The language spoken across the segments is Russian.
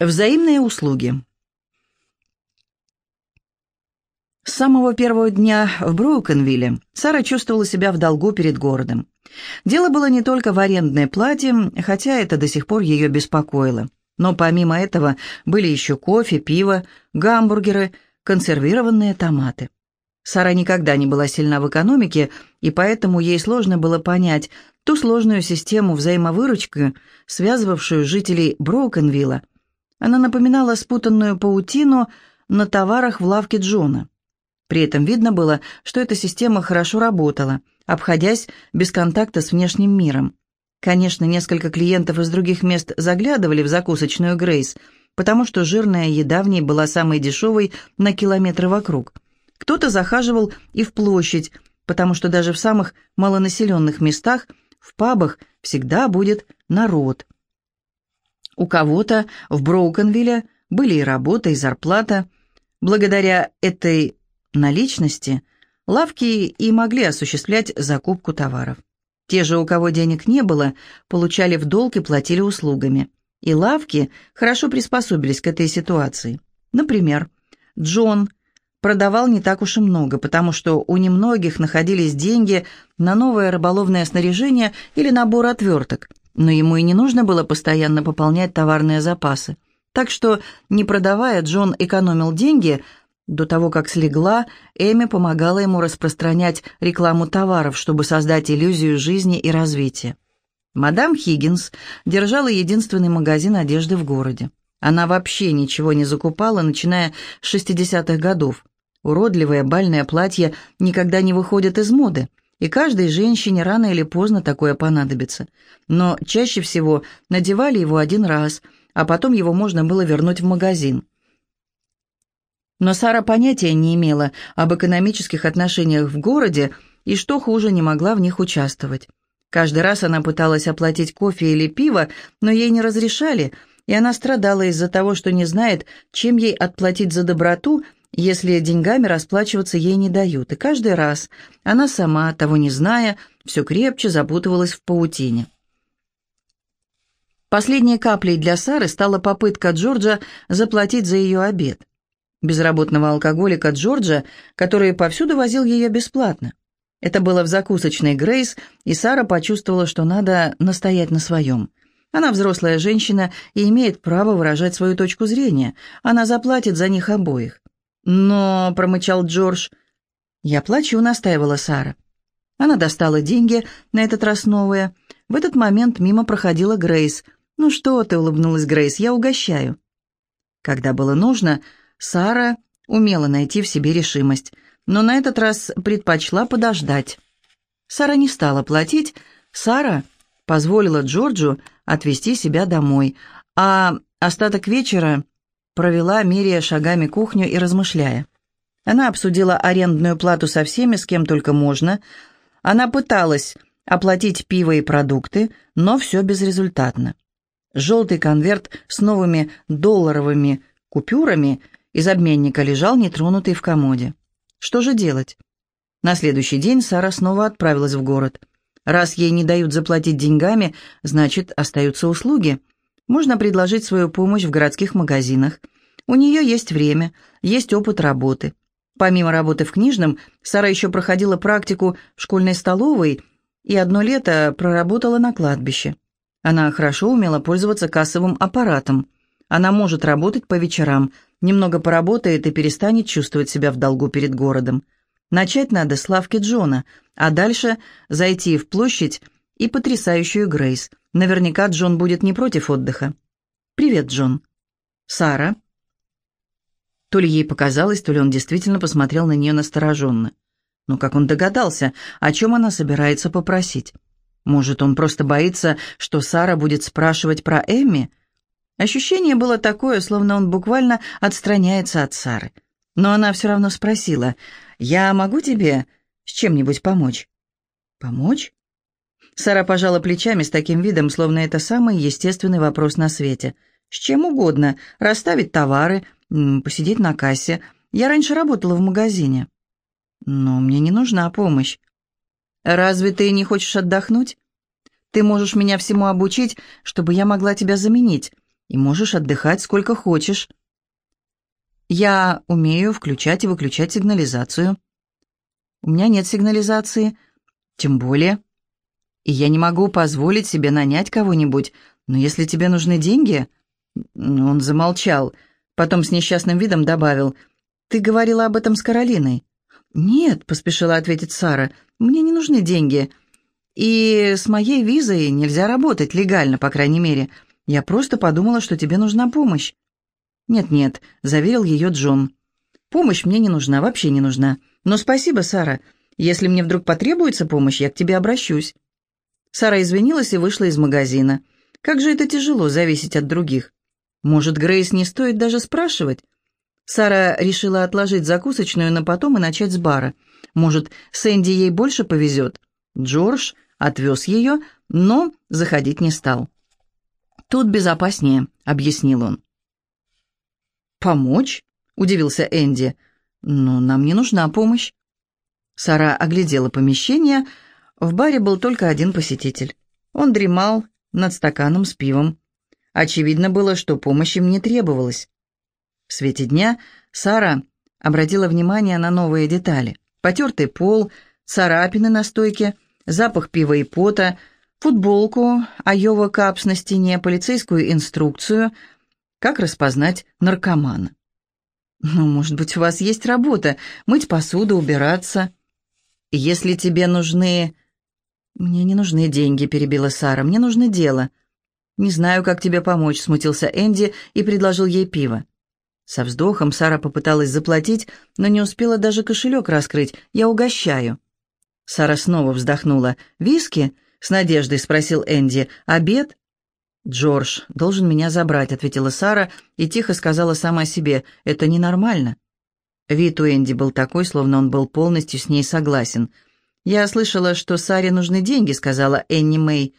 Взаимные услуги. С самого первого дня в Броукенвилле Сара чувствовала себя в долгу перед городом. Дело было не только в арендной плате, хотя это до сих пор ее беспокоило. Но помимо этого были еще кофе, пиво, гамбургеры, консервированные томаты. Сара никогда не была сильна в экономике, и поэтому ей сложно было понять ту сложную систему взаимовыручки, связывавшую жителей Броукенвилла – она напоминала спутанную паутину на товарах в лавке Джона. При этом видно было, что эта система хорошо работала, обходясь без контакта с внешним миром. Конечно, несколько клиентов из других мест заглядывали в закусочную Грейс, потому что жирная еда в ней была самой дешевой на километры вокруг. Кто-то захаживал и в площадь, потому что даже в самых малонаселенных местах, в пабах, всегда будет народ – у кого-то в Броукенвилле были и работа, и зарплата. Благодаря этой наличности лавки и могли осуществлять закупку товаров. Те же, у кого денег не было, получали в долг и платили услугами. И лавки хорошо приспособились к этой ситуации. Например, Джон продавал не так уж и много, потому что у немногих находились деньги на новое рыболовное снаряжение или набор отверток – но ему и не нужно было постоянно пополнять товарные запасы. Так что, не продавая, Джон экономил деньги. До того, как слегла, Эми помогала ему распространять рекламу товаров, чтобы создать иллюзию жизни и развития. Мадам Хиггинс держала единственный магазин одежды в городе. Она вообще ничего не закупала, начиная с 60-х годов. Уродливое бальное платье никогда не выходит из моды и каждой женщине рано или поздно такое понадобится. Но чаще всего надевали его один раз, а потом его можно было вернуть в магазин. Но Сара понятия не имела об экономических отношениях в городе и, что хуже, не могла в них участвовать. Каждый раз она пыталась оплатить кофе или пиво, но ей не разрешали, и она страдала из-за того, что не знает, чем ей отплатить за доброту – если деньгами расплачиваться ей не дают, и каждый раз она сама, того не зная, все крепче запутывалась в паутине. Последней каплей для Сары стала попытка Джорджа заплатить за ее обед. Безработного алкоголика Джорджа, который повсюду возил ее бесплатно. Это было в закусочной Грейс, и Сара почувствовала, что надо настоять на своем. Она взрослая женщина и имеет право выражать свою точку зрения. Она заплатит за них обоих. «Но», — промычал Джордж, — «я плачу», — настаивала Сара. Она достала деньги, на этот раз новые. В этот момент мимо проходила Грейс. «Ну что ты», — улыбнулась Грейс, — «я угощаю». Когда было нужно, Сара умела найти в себе решимость, но на этот раз предпочла подождать. Сара не стала платить, Сара позволила Джорджу отвезти себя домой, а остаток вечера провела, меряя шагами кухню и размышляя. Она обсудила арендную плату со всеми, с кем только можно. Она пыталась оплатить пиво и продукты, но все безрезультатно. Желтый конверт с новыми долларовыми купюрами из обменника лежал нетронутый в комоде. Что же делать? На следующий день Сара снова отправилась в город. Раз ей не дают заплатить деньгами, значит, остаются услуги – можно предложить свою помощь в городских магазинах. У нее есть время, есть опыт работы. Помимо работы в книжном, Сара еще проходила практику в школьной столовой и одно лето проработала на кладбище. Она хорошо умела пользоваться кассовым аппаратом. Она может работать по вечерам, немного поработает и перестанет чувствовать себя в долгу перед городом. Начать надо с лавки Джона, а дальше зайти в площадь и потрясающую Грейс. Наверняка Джон будет не против отдыха. «Привет, Джон». «Сара». То ли ей показалось, то ли он действительно посмотрел на нее настороженно. Но как он догадался, о чем она собирается попросить? Может, он просто боится, что Сара будет спрашивать про Эмми? Ощущение было такое, словно он буквально отстраняется от Сары. Но она все равно спросила, «Я могу тебе с чем-нибудь помочь?» «Помочь?» Сара пожала плечами с таким видом, словно это самый естественный вопрос на свете. «С чем угодно. Расставить товары, посидеть на кассе. Я раньше работала в магазине». «Но мне не нужна помощь». «Разве ты не хочешь отдохнуть? Ты можешь меня всему обучить, чтобы я могла тебя заменить. и можешь отдыхать сколько хочешь. Я умею включать и выключать сигнализацию. У меня нет сигнализации, тем более. И я не могу позволить себе нанять кого-нибудь, но если тебе нужны деньги...» Он замолчал, потом с несчастным видом добавил, «Ты говорила об этом с Каролиной?» «Нет», — поспешила ответить Сара, — «мне не нужны деньги. И с моей визой нельзя работать, легально, по крайней мере. Я просто подумала, что тебе нужна помощь». «Нет-нет», — заверил ее Джон. «Помощь мне не нужна, вообще не нужна. Но спасибо, Сара. Если мне вдруг потребуется помощь, я к тебе обращусь». Сара извинилась и вышла из магазина. Как же это тяжело зависеть от других. Может, Грейс не стоит даже спрашивать? Сара решила отложить закусочную на потом и начать с бара. Может, Сэнди ей больше повезет? Джордж отвез ее, но заходить не стал. «Тут безопаснее», — объяснил он. «Помочь?» — удивился Энди. «Но нам не нужна помощь». Сара оглядела помещение, — в баре был только один посетитель. Он дремал над стаканом с пивом. Очевидно было, что помощь им не требовалась. В свете дня Сара обратила внимание на новые детали. Потертый пол, царапины на стойке, запах пива и пота, футболку, Айова Капс на стене, полицейскую инструкцию, как распознать наркомана. «Ну, может быть, у вас есть работа, мыть посуду, убираться. Если тебе нужны «Мне не нужны деньги», — перебила Сара, — «мне нужно дело». «Не знаю, как тебе помочь», — смутился Энди и предложил ей пиво. Со вздохом Сара попыталась заплатить, но не успела даже кошелек раскрыть. «Я угощаю». Сара снова вздохнула. «Виски?» — с надеждой спросил Энди. «Обед?» «Джордж должен меня забрать», — ответила Сара и тихо сказала сама себе. «Это ненормально». Вид у Энди был такой, словно он был полностью с ней согласен — «Я слышала, что Саре нужны деньги», — сказала Энни Мэй.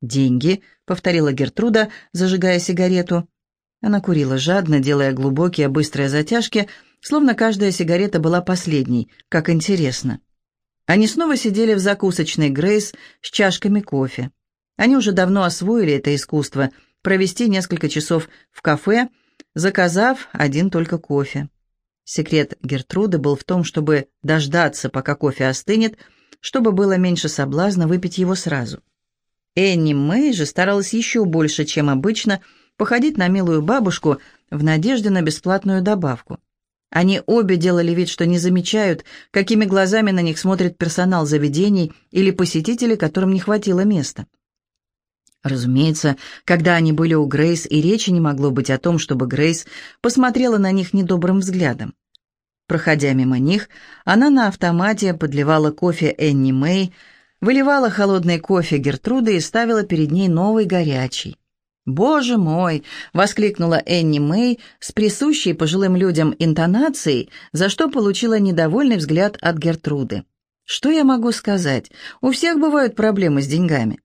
«Деньги», — повторила Гертруда, зажигая сигарету. Она курила жадно, делая глубокие, быстрые затяжки, словно каждая сигарета была последней, как интересно. Они снова сидели в закусочной Грейс с чашками кофе. Они уже давно освоили это искусство — провести несколько часов в кафе, заказав один только кофе. Секрет Гертруды был в том, чтобы дождаться, пока кофе остынет, чтобы было меньше соблазна выпить его сразу. Энни Мэй же старалась еще больше, чем обычно, походить на милую бабушку в надежде на бесплатную добавку. Они обе делали вид, что не замечают, какими глазами на них смотрит персонал заведений или посетители, которым не хватило места. Разумеется, когда они были у Грейс, и речи не могло быть о том, чтобы Грейс посмотрела на них недобрым взглядом. Проходя мимо них, она на автомате подливала кофе Энни Мэй, выливала холодный кофе Гертруды и ставила перед ней новый горячий. «Боже мой!» — воскликнула Энни Мэй с присущей пожилым людям интонацией, за что получила недовольный взгляд от Гертруды. «Что я могу сказать? У всех бывают проблемы с деньгами».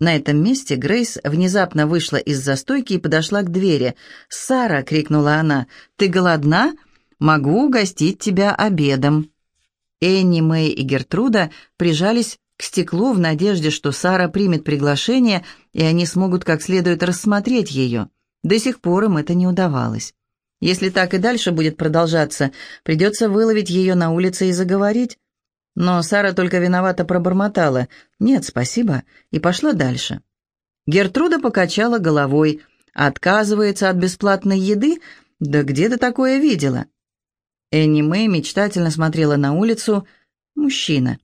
На этом месте Грейс внезапно вышла из застойки и подошла к двери. «Сара!» — крикнула она. «Ты голодна?» Могу угостить тебя обедом». Энни, Мэй и Гертруда прижались к стеклу в надежде, что Сара примет приглашение, и они смогут как следует рассмотреть ее. До сих пор им это не удавалось. Если так и дальше будет продолжаться, придется выловить ее на улице и заговорить. Но Сара только виновато пробормотала «Нет, спасибо», и пошла дальше. Гертруда покачала головой. «Отказывается от бесплатной еды? Да где ты такое видела?» Энни Мэй мечтательно смотрела на улицу. Мужчина.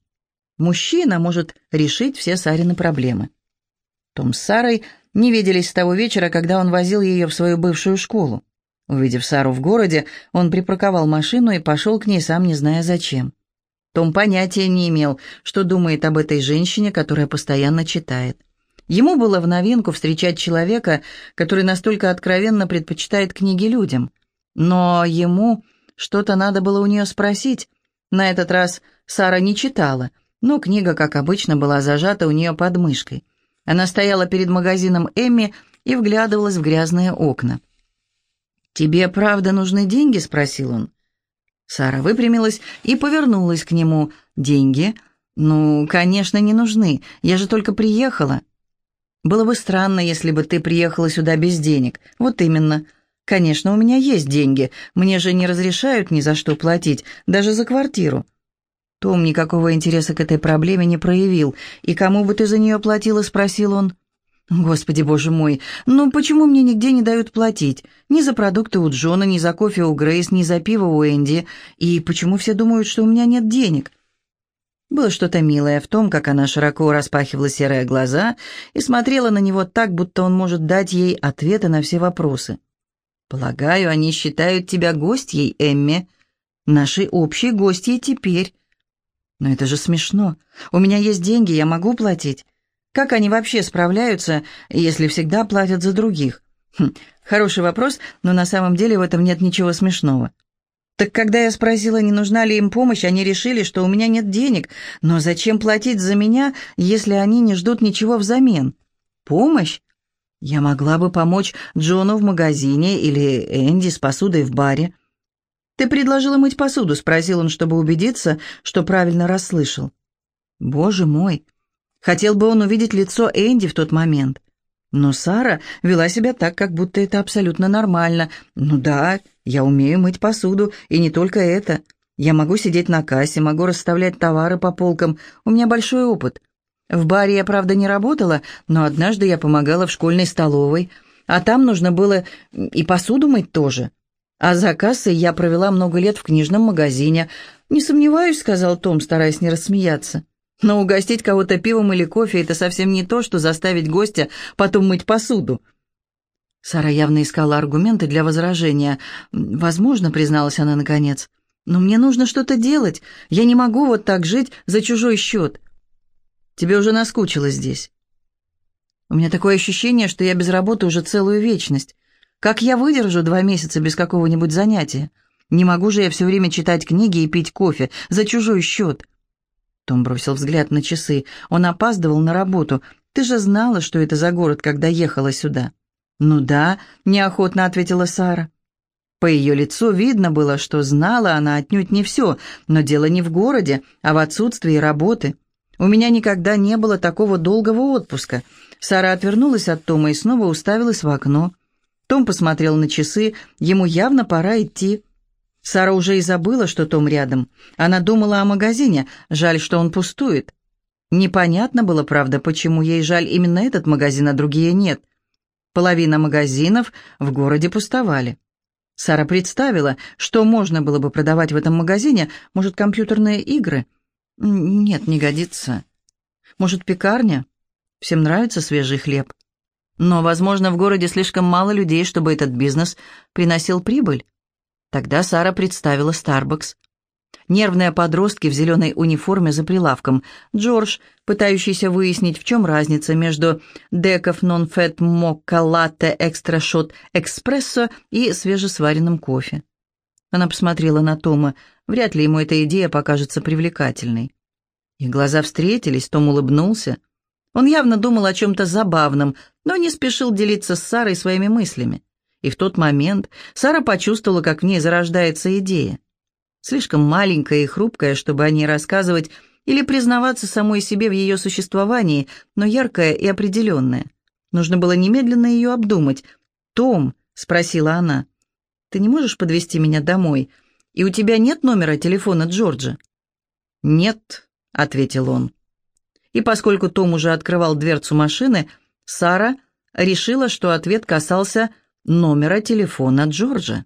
Мужчина может решить все Сарины проблемы. Том с Сарой не виделись с того вечера, когда он возил ее в свою бывшую школу. Увидев Сару в городе, он припарковал машину и пошел к ней, сам не зная зачем. Том понятия не имел, что думает об этой женщине, которая постоянно читает. Ему было в новинку встречать человека, который настолько откровенно предпочитает книги людям. Но ему что-то надо было у нее спросить. На этот раз Сара не читала, но книга, как обычно, была зажата у нее под мышкой. Она стояла перед магазином Эмми и вглядывалась в грязные окна. «Тебе правда нужны деньги?» — спросил он. Сара выпрямилась и повернулась к нему. «Деньги? Ну, конечно, не нужны. Я же только приехала». Было бы странно, если бы ты приехала сюда без денег. Вот именно. Конечно, у меня есть деньги. Мне же не разрешают ни за что платить, даже за квартиру. Том никакого интереса к этой проблеме не проявил. «И кому бы ты за нее платила?» — спросил он. «Господи, боже мой, ну почему мне нигде не дают платить? Ни за продукты у Джона, ни за кофе у Грейс, ни за пиво у Энди. И почему все думают, что у меня нет денег?» Было что-то милое в том, как она широко распахивала серые глаза и смотрела на него так, будто он может дать ей ответы на все вопросы. «Полагаю, они считают тебя гостьей, Эмми. Нашей общей гостьей теперь». «Но это же смешно. У меня есть деньги, я могу платить. Как они вообще справляются, если всегда платят за других? Хм, хороший вопрос, но на самом деле в этом нет ничего смешного. Так когда я спросила, не нужна ли им помощь, они решили, что у меня нет денег. Но зачем платить за меня, если они не ждут ничего взамен? Помощь? Я могла бы помочь Джону в магазине или Энди с посудой в баре. «Ты предложила мыть посуду?» — спросил он, чтобы убедиться, что правильно расслышал. «Боже мой!» Хотел бы он увидеть лицо Энди в тот момент. Но Сара вела себя так, как будто это абсолютно нормально. «Ну да, я умею мыть посуду, и не только это. Я могу сидеть на кассе, могу расставлять товары по полкам. У меня большой опыт. В баре я, правда, не работала, но однажды я помогала в школьной столовой, а там нужно было и посуду мыть тоже. А за кассой я провела много лет в книжном магазине. «Не сомневаюсь», — сказал Том, стараясь не рассмеяться. Но угостить кого-то пивом или кофе – это совсем не то, что заставить гостя потом мыть посуду. Сара явно искала аргументы для возражения. «Возможно», — призналась она наконец, — «но мне нужно что-то делать. Я не могу вот так жить за чужой счет. Тебе уже наскучило здесь». «У меня такое ощущение, что я без работы уже целую вечность. Как я выдержу два месяца без какого-нибудь занятия? Не могу же я все время читать книги и пить кофе за чужой счет». Том бросил взгляд на часы. Он опаздывал на работу. «Ты же знала, что это за город, когда ехала сюда?» «Ну да», — неохотно ответила Сара. По ее лицу видно было, что знала она отнюдь не все, но дело не в городе, а в отсутствии работы. «У меня никогда не было такого долгого отпуска». Сара отвернулась от Тома и снова уставилась в окно. Том посмотрел на часы, ему явно пора идти. Сара уже и забыла, что Том рядом. Она думала о магазине, жаль, что он пустует. Непонятно было, правда, почему ей жаль именно этот магазин, а другие нет. Половина магазинов в городе пустовали. Сара представила, что можно было бы продавать в этом магазине, может, компьютерные игры. Нет, не годится. Может, пекарня? Всем нравится свежий хлеб. Но, возможно, в городе слишком мало людей, чтобы этот бизнес приносил прибыль. Тогда Сара представила Starbucks. Нервные подростки в зеленой униформе за прилавком. Джордж, пытающийся выяснить, в чем разница между деков нон-фет мокка латте экстра шот экспрессо и свежесваренным кофе. Она посмотрела на Тома. Вряд ли ему эта идея покажется привлекательной. Их глаза встретились, Том улыбнулся. Он явно думал о чем-то забавном, но не спешил делиться с Сарой своими мыслями. И в тот момент Сара почувствовала, как в ней зарождается идея. Слишком маленькая и хрупкая, чтобы о ней рассказывать или признаваться самой себе в ее существовании, но яркая и определенная. Нужно было немедленно ее обдумать. «Том», — спросила она, — «ты не можешь подвести меня домой? И у тебя нет номера телефона Джорджа?» «Нет», — ответил он. И поскольку Том уже открывал дверцу машины, Сара решила, что ответ касался номера телефона Джорджа.